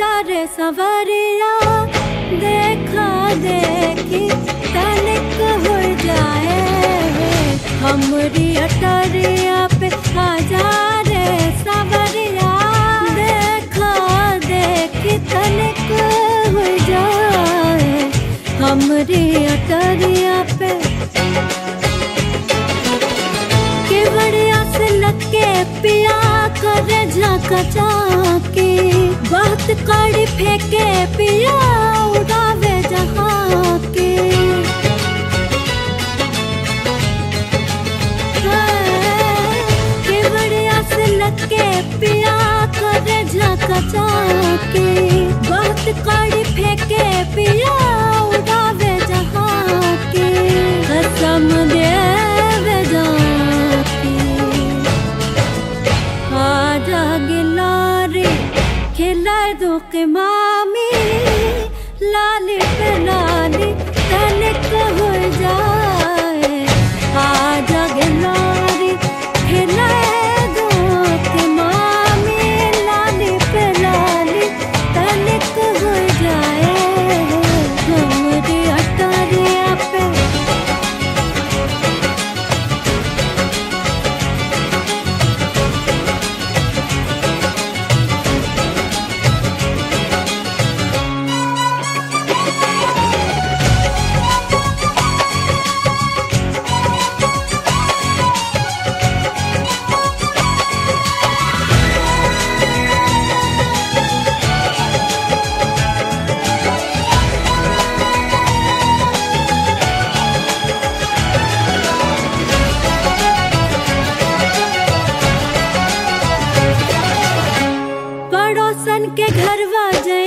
आजा रे सवरिया, देखा देखी तनिक हो जाए हमरी अटरिया पे आजा रे सवरिया, देखा देखी तनिक हो जाए। हमरी अटरिया पे के बढ़िया से लगे पिया कर झाका चाके बहुत कड़ी फेंके पिया उड़ावे जहाँ के recuerdo que mami la पड़ोसन के घर जई